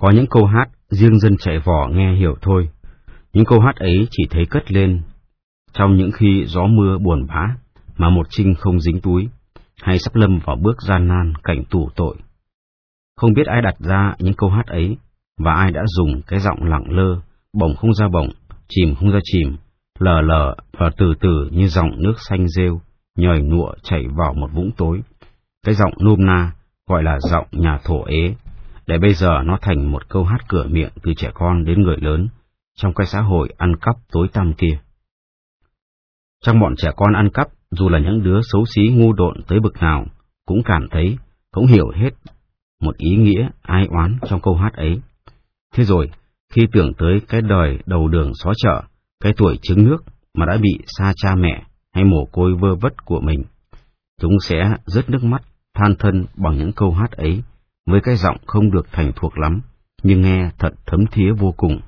Có những câu hát riêng dân chạy vỏ nghe hiểu thôi. Những câu hát ấy chỉ thấy cất lên trong những khi gió mưa buồn bã mà một trinh không dính túi, hay sắp lâm vào bước gian nan cảnh tù tội. Không biết ai đặt ra những câu hát ấy, và ai đã dùng cái giọng lặng lơ, bổng không ra bổng, chìm không ra chìm, lờ lờ và từ từ như dòng nước xanh rêu, nhòi nụa chảy vào một vũng tối. Cái giọng nôm na gọi là giọng nhà thổ ế, để bây giờ nó thành một câu hát cửa miệng từ trẻ con đến người lớn, trong cái xã hội ăn cắp tối tăm kia. Trong bọn trẻ con ăn cắp, dù là những đứa xấu xí ngu độn tới bực nào, cũng cảm thấy, cũng hiểu hết một ý nghĩa ai oán trong câu hát ấy. Thế rồi, khi tưởng tới cái đời đầu đường xó chợ, cái tuổi trứng nước mà đã bị xa cha mẹ hay mồ côi vơ vất của mình, chúng sẽ rớt nước mắt, than thân bằng những câu hát ấy, với cái giọng không được thành thuộc lắm, nhưng nghe thật thấm thía vô cùng.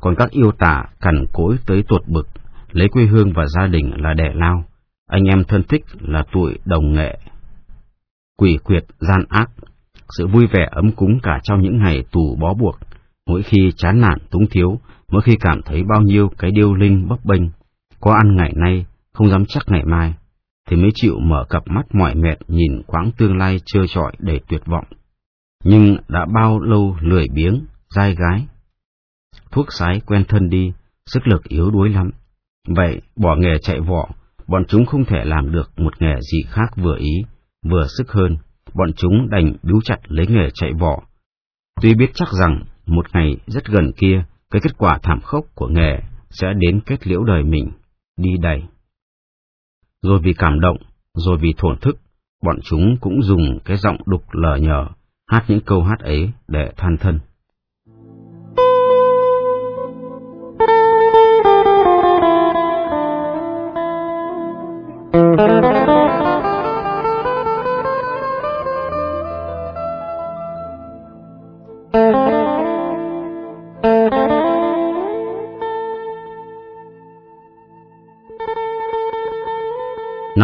Còn các yêu tả cằn cối tới tuột bực, lấy quê hương và gia đình là đẻ lao, anh em thân thích là tuổi đồng nghệ. Quỷ quyệt, gian ác, sự vui vẻ ấm cúng cả trong những ngày tù bó buộc, mỗi khi chán nản túng thiếu, mỗi khi cảm thấy bao nhiêu cái điêu linh bấp bênh, có ăn ngày nay, không dám chắc ngày mai, thì mới chịu mở cặp mắt mỏi mệt nhìn quãng tương lai trơ trọi đầy tuyệt vọng. Nhưng đã bao lâu lười biếng, dai gái. Thuốc sái quen thân đi, sức lực yếu đuối lắm. Vậy, bỏ nghề chạy vọ, bọn chúng không thể làm được một nghề gì khác vừa ý, vừa sức hơn. Bọn chúng đành biếu chặt lấy nghề chạy vọ. Tuy biết chắc rằng, một ngày rất gần kia, cái kết quả thảm khốc của nghề sẽ đến kết liễu đời mình, đi đầy. Rồi vì cảm động, rồi vì thổn thức, bọn chúng cũng dùng cái giọng đục lờ nhờ, hát những câu hát ấy để than thân.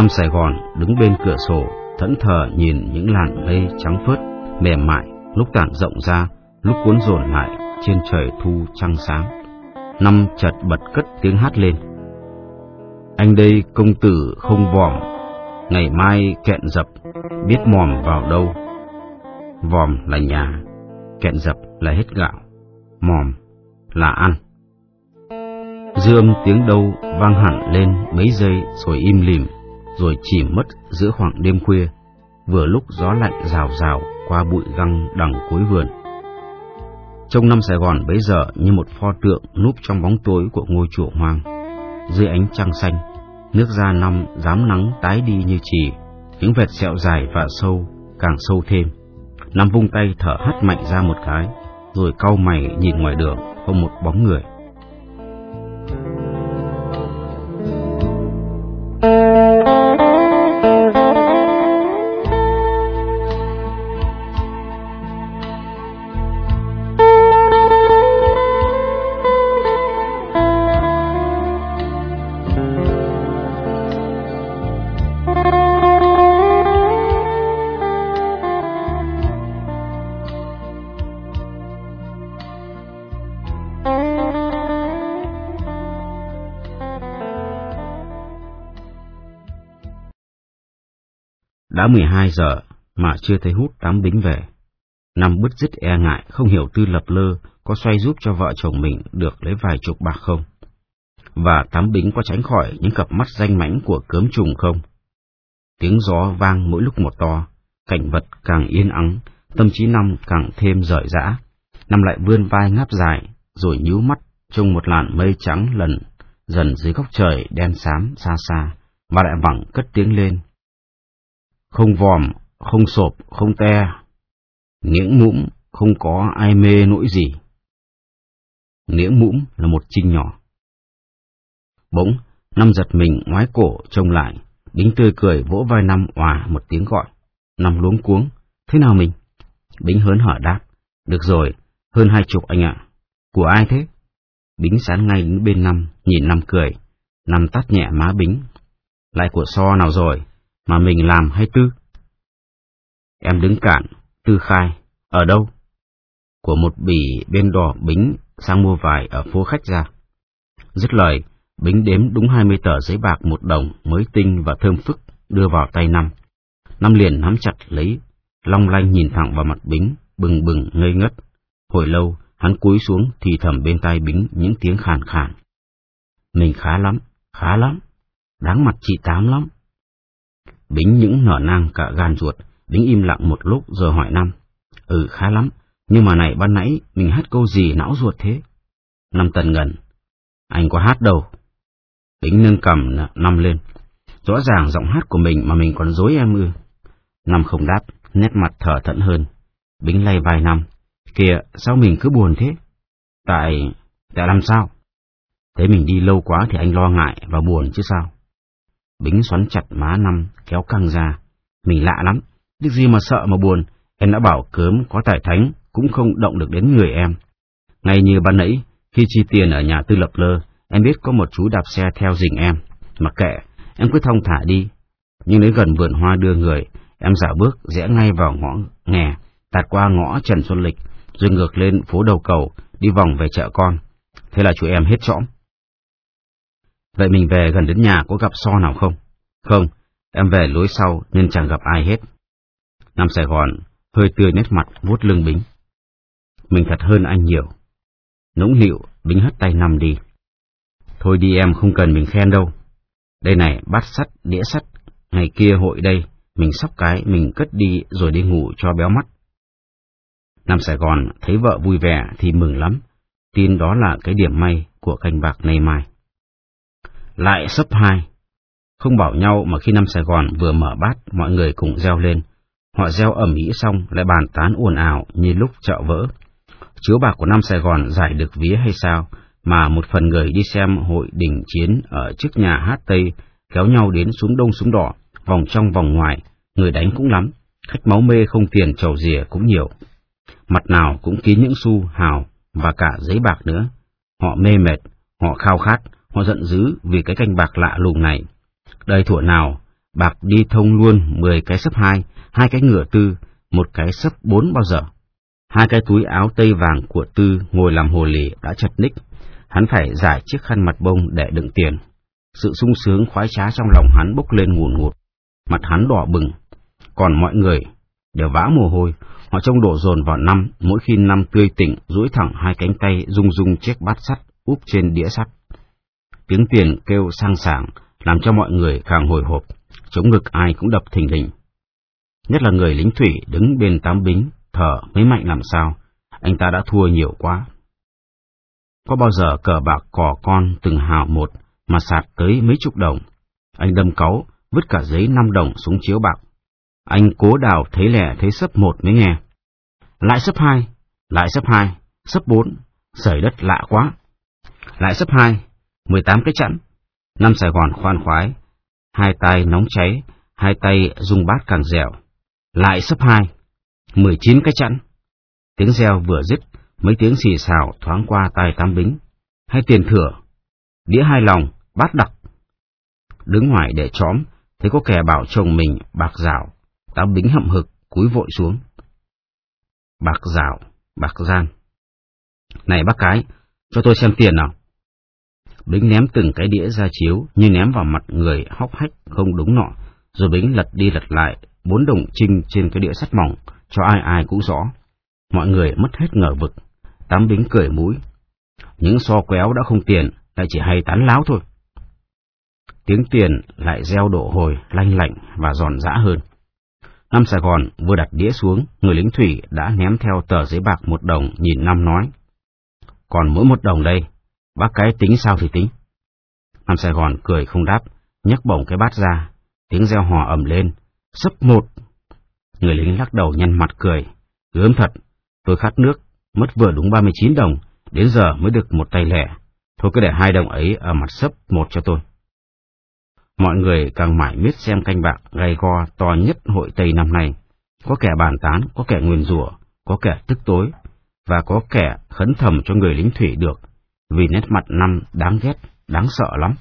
Năm Sài Gòn đứng bên cửa sổ, thẫn thờ nhìn những làn mây trắng phớt, mềm mại, lúc tản rộng ra, lúc cuốn dồn lại trên trời thu trăng sáng. Năm chợt bật cất tiếng hát lên. Anh đây công tử không vòm, ngày mai kẹn dập, biết mòm vào đâu. Vòm là nhà, kẹn dập là hết gạo, mòm là ăn. Dương tiếng đâu vang hẳn lên mấy giây rồi im lìm rồi chìm mất giữa khoảng đêm khuya, vừa lúc gió lạnh rào rào qua bụi găng đằng cuối vườn. Trong năm Sài Gòn bấy giờ như một pho tượng núp trong bóng tối của ngôi chùa hoang. Dưới ánh trăng xanh, nước da năm dám nắng tái đi như chì, những vệt sẹo dài và sâu càng sâu thêm. Năm vung tay thở hắt mạnh ra một cái, rồi cau mày nhìn ngoài đường không một bóng người. Đã 12 giờ mà chưa thấy hút tám bính về. Năm bứt rứt e ngại không hiểu tư lập lơ có xoay giúp cho vợ chồng mình được lấy vài chục bạc không. Và tám bính có tránh khỏi những cặp mắt danh mãnh của cớm trùng không. Tiếng gió vang mỗi lúc một to, cảnh vật càng yên ắng, tâm trí năm càng thêm rời rã. Năm lại vươn vai ngáp dài, rồi nhíu mắt trong một làn mây trắng lần dần dưới góc trời đen xám xa xa, và lại vẳng cất tiếng lên không vòm, không sộp, không te, nghiễng mũm, không có ai mê nỗi gì. Nghiễng mũm là một trinh nhỏ. Bỗng, Năm giật mình ngoái cổ trông lại, Bính tươi cười vỗ vai Năm hòa một tiếng gọi. Năm luống cuống, thế nào mình? Bính hớn hở đáp, được rồi, hơn hai chục anh ạ. Của ai thế? Bính sán ngay đến bên Năm, nhìn Năm cười. Năm tắt nhẹ má Bính. Lại của so nào rồi? Mà mình làm hay Tư? Em đứng cạn, Tư khai, ở đâu? của một bỉ bên đò Bính sang mua vải ở phố khách ra. Dứt lời, Bính đếm đúng hai mươi tờ giấy bạc một đồng mới tinh và thơm phức đưa vào tay Năm. Năm liền nắm chặt lấy, long lanh nhìn thẳng vào mặt Bính, bừng bừng ngây ngất. Hồi lâu, hắn cúi xuống thì thầm bên tai Bính những tiếng khàn khàn. Mình khá lắm, khá lắm, đáng mặt chị Tám lắm. Bính những nở nang cả gan ruột, Bính im lặng một lúc rồi hỏi Năm. Ừ khá lắm, nhưng mà này ban nãy mình hát câu gì não ruột thế? Năm tần ngần. Anh có hát đâu. Bính nâng cầm năm lên. Rõ ràng giọng hát của mình mà mình còn dối em ư. Năm không đáp, nét mặt thở thẫn hơn. Bính lay vai năm. Kìa, sao mình cứ buồn thế? Tại... tại làm sao? Thấy mình đi lâu quá thì anh lo ngại và buồn chứ sao? Bính xoắn chặt má năm, kéo căng ra. Mình lạ lắm, biết gì mà sợ mà buồn, em đã bảo cớm có tài thánh, cũng không động được đến người em. Ngay như ban nãy, khi chi tiền ở nhà tư lập lơ, em biết có một chú đạp xe theo dình em. Mặc kệ, em cứ thông thả đi. Nhưng đến gần vườn hoa đưa người, em dạo bước rẽ ngay vào ngõ nghè, tạt qua ngõ Trần Xuân Lịch, rồi ngược lên phố đầu cầu, đi vòng về chợ con. Thế là chú em hết trõm. Vậy mình về gần đến nhà có gặp so nào không? Không, em về lối sau nên chẳng gặp ai hết. Nam Sài Gòn hơi tươi nét mặt vuốt lưng Bính. Mình thật hơn anh nhiều. Nũng nịu, Bính hất tay nằm đi. Thôi đi em không cần mình khen đâu. Đây này, bát sắt, đĩa sắt, ngày kia hội đây, mình sóc cái, mình cất đi rồi đi ngủ cho béo mắt. Nam Sài Gòn thấy vợ vui vẻ thì mừng lắm, tin đó là cái điểm may của canh bạc nay mai. Lại sấp hai. Không bảo nhau mà khi năm Sài Gòn vừa mở bát, mọi người cùng reo lên. Họ reo ẩm ý xong lại bàn tán ồn ào như lúc chợ vỡ. Chiếu bạc của năm Sài Gòn giải được vía hay sao, mà một phần người đi xem hội đình chiến ở trước nhà hát Tây kéo nhau đến xuống đông xuống đỏ, vòng trong vòng ngoài, người đánh cũng lắm, khách máu mê không tiền trầu rìa cũng nhiều. Mặt nào cũng kín những xu, hào và cả giấy bạc nữa. Họ mê mệt, họ khao khát, họ giận dữ vì cái canh bạc lạ lùng này. Đời thủa nào, bạc đi thông luôn 10 cái sấp hai, hai cái ngựa tư, một cái sấp bốn bao giờ. Hai cái túi áo tây vàng của Tư ngồi làm hồ lì đã chật ních, hắn phải giải chiếc khăn mặt bông để đựng tiền. Sự sung sướng khoái trá trong lòng hắn bốc lên ngùn ngụt, mặt hắn đỏ bừng, còn mọi người đều vã mồ hôi, họ trông đổ dồn vào năm, mỗi khi năm tươi tỉnh, duỗi thẳng hai cánh tay rung rung chiếc bát sắt úp trên đĩa sắt. Tiếng tiền kêu sang sảng, làm cho mọi người càng hồi hộp, chống ngực ai cũng đập thình lình. Nhất là người lính thủy đứng bên tám bính, thở mới mạnh làm sao, anh ta đã thua nhiều quá. Có bao giờ cờ bạc cò con từng hào một mà sạt tới mấy chục đồng, anh đâm cáu, vứt cả giấy năm đồng xuống chiếu bạc. Anh cố đào thấy lẻ thấy sấp một mới nghe. Lại sấp hai, lại sấp hai, sấp bốn, sởi đất lạ quá. Lại sấp hai, mười tám cái chẵn. Năm Sài Gòn khoan khoái, hai tay nóng cháy, hai tay rung bát càng dẻo. Lại sấp hai, mười chín cái chẵn. Tiếng reo vừa dứt, mấy tiếng xì xào thoáng qua tai tám bính. Hay tiền thừa, đĩa hai lòng, bát đặc. Đứng ngoài để chóm, thấy có kẻ bảo chồng mình bạc rào, tám bính hậm hực, cúi vội xuống. Bạc rào, bạc gian. Này bác cái, cho tôi xem tiền nào. Bính ném từng cái đĩa ra chiếu như ném vào mặt người hóc hách không đúng nọ, rồi Bính lật đi lật lại bốn đồng trinh trên cái đĩa sắt mỏng, cho ai ai cũng rõ. Mọi người mất hết ngờ vực, tám Bính cười mũi. Những so quéo đã không tiền, lại chỉ hay tán láo thôi. Tiếng tiền lại gieo độ hồi, lanh lạnh và giòn giã hơn. Năm Sài Gòn vừa đặt đĩa xuống, người lính thủy đã ném theo tờ giấy bạc một đồng nhìn năm nói. Còn mỗi một đồng đây, bác cái tính sao thì tính. Nam Sài Gòn cười không đáp, nhấc bổng cái bát ra, tiếng reo hò ầm lên, sấp một. Người lính lắc đầu nhăn mặt cười, gớm thật, tôi khát nước, mất vừa đúng 39 đồng, đến giờ mới được một tay lẻ. Thôi cứ để hai đồng ấy ở mặt sấp một cho tôi. Mọi người càng mãi miết xem canh bạc gay go to nhất hội Tây năm nay. Có kẻ bàn tán, có kẻ nguyền rủa, có kẻ tức tối, và có kẻ khấn thầm cho người lính thủy được, vì nét mặt năm đáng ghét, đáng sợ lắm.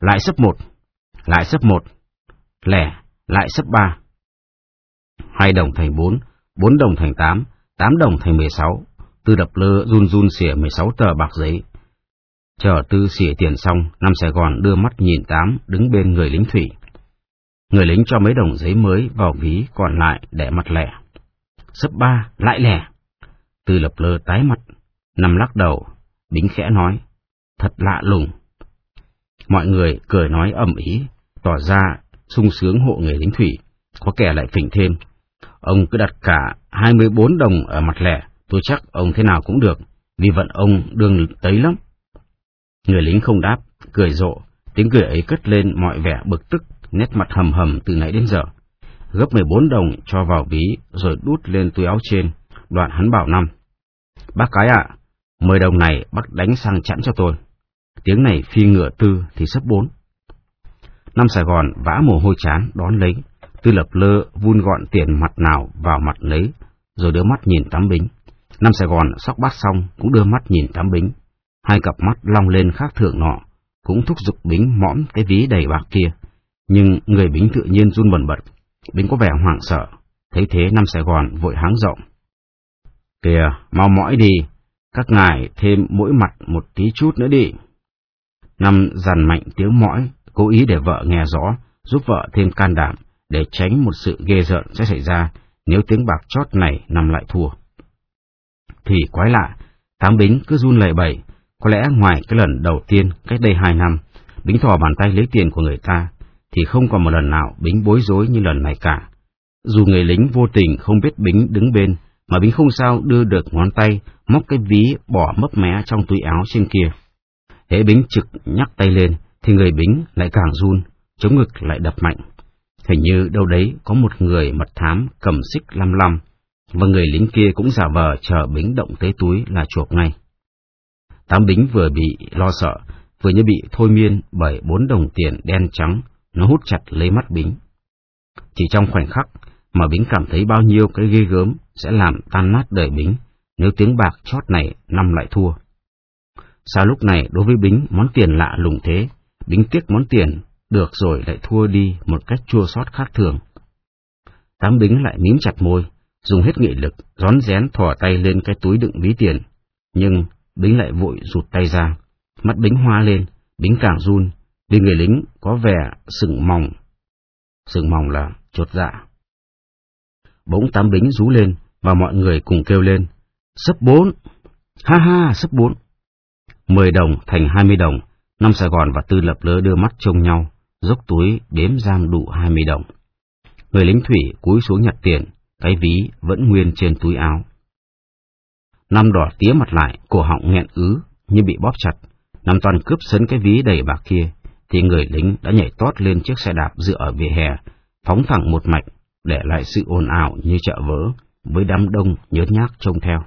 Lại sấp một, lại sấp một, lẻ, lại sấp ba. Hai đồng thành bốn, bốn đồng thành tám, tám đồng thành mười sáu. Tư đập lơ run run xỉa mười sáu tờ bạc giấy. Chờ tư xỉa tiền xong, năm Sài Gòn đưa mắt nhìn tám, đứng bên người lính thủy. Người lính cho mấy đồng giấy mới vào ví, còn lại để mặt lẻ. Sấp ba, lại lẻ. Tư lập lơ tái mặt, nằm lắc đầu, Bính khẽ nói, thật lạ lùng. Mọi người cười nói ầm ý, tỏ ra sung sướng hộ người lính thủy, có kẻ lại phỉnh thêm. Ông cứ đặt cả 24 đồng ở mặt lẻ, tôi chắc ông thế nào cũng được, vì vận ông đương tấy lắm. Người lính không đáp, cười rộ, tiếng cười ấy cất lên mọi vẻ bực tức, nét mặt hầm hầm từ nãy đến giờ. Gấp 14 đồng cho vào ví, rồi đút lên túi áo trên, đoạn hắn bảo năm. Bác cái ạ, à, 10 đồng này bác đánh sang chẵn cho tôi. Tiếng này phi ngựa tư thì sấp bốn. Năm Sài Gòn vã mồ hôi chán đón lấy, tư lập lơ vun gọn tiền mặt nào vào mặt lấy, rồi đưa mắt nhìn tắm bính. Năm Sài Gòn sóc bát xong cũng đưa mắt nhìn tắm bính. Hai cặp mắt long lên khác thường nọ, cũng thúc giục bính mõm cái ví đầy bạc kia. Nhưng người bính tự nhiên run bẩn bật, bính có vẻ hoảng sợ, thấy thế năm Sài Gòn vội háng rộng. Kìa, mau mỏi đi, các ngài thêm mỗi mặt một tí chút nữa đi. Năm dằn mạnh tiếng mõi, cố ý để vợ nghe rõ, giúp vợ thêm can đảm, để tránh một sự ghê rợn sẽ xảy ra nếu tiếng bạc chót này nằm lại thua. Thì quái lạ, tám bính cứ run lẩy bẩy, có lẽ ngoài cái lần đầu tiên cách đây hai năm, bính thò bàn tay lấy tiền của người ta, thì không còn một lần nào bính bối rối như lần này cả. Dù người lính vô tình không biết bính đứng bên, mà bính không sao đưa được ngón tay, móc cái ví bỏ mấp mé trong túi áo trên kia. Hễ bính trực nhắc tay lên, thì người bính lại càng run, chống ngực lại đập mạnh. Hình như đâu đấy có một người mật thám cầm xích lăm lăm, và người lính kia cũng giả vờ chờ bính động tới túi là chuộc ngay. Tám bính vừa bị lo sợ, vừa như bị thôi miên bởi bốn đồng tiền đen trắng, nó hút chặt lấy mắt bính. Chỉ trong khoảnh khắc mà bính cảm thấy bao nhiêu cái ghê gớm sẽ làm tan nát đời bính nếu tiếng bạc chót này năm lại thua. Sao lúc này đối với bính món tiền lạ lùng thế, bính tiếc món tiền, được rồi lại thua đi một cách chua xót khác thường. Tám bính lại mím chặt môi, dùng hết nghị lực, rón rén thò tay lên cái túi đựng ví tiền, nhưng Bính lại vội rụt tay ra, mắt Bính hoa lên, Bính càng run, vì người lính có vẻ sừng mỏng. Sừng mỏng là chột dạ. Bỗng tám Bính rú lên, và mọi người cùng kêu lên, sấp bốn, ha ha, sấp bốn. Mười đồng thành hai mươi đồng, năm Sài Gòn và Tư Lập Lớ đưa mắt trông nhau, dốc túi đếm giang đủ hai mươi đồng. Người lính thủy cúi xuống nhặt tiền, cái ví vẫn nguyên trên túi áo. Năm đỏ tía mặt lại, cổ họng nghẹn ứ, như bị bóp chặt. Năm toàn cướp sấn cái ví đầy bạc kia, thì người lính đã nhảy tót lên chiếc xe đạp dựa ở vỉa hè, phóng thẳng một mạch, để lại sự ồn ào như chợ vỡ, với đám đông nhớ nhác trông theo.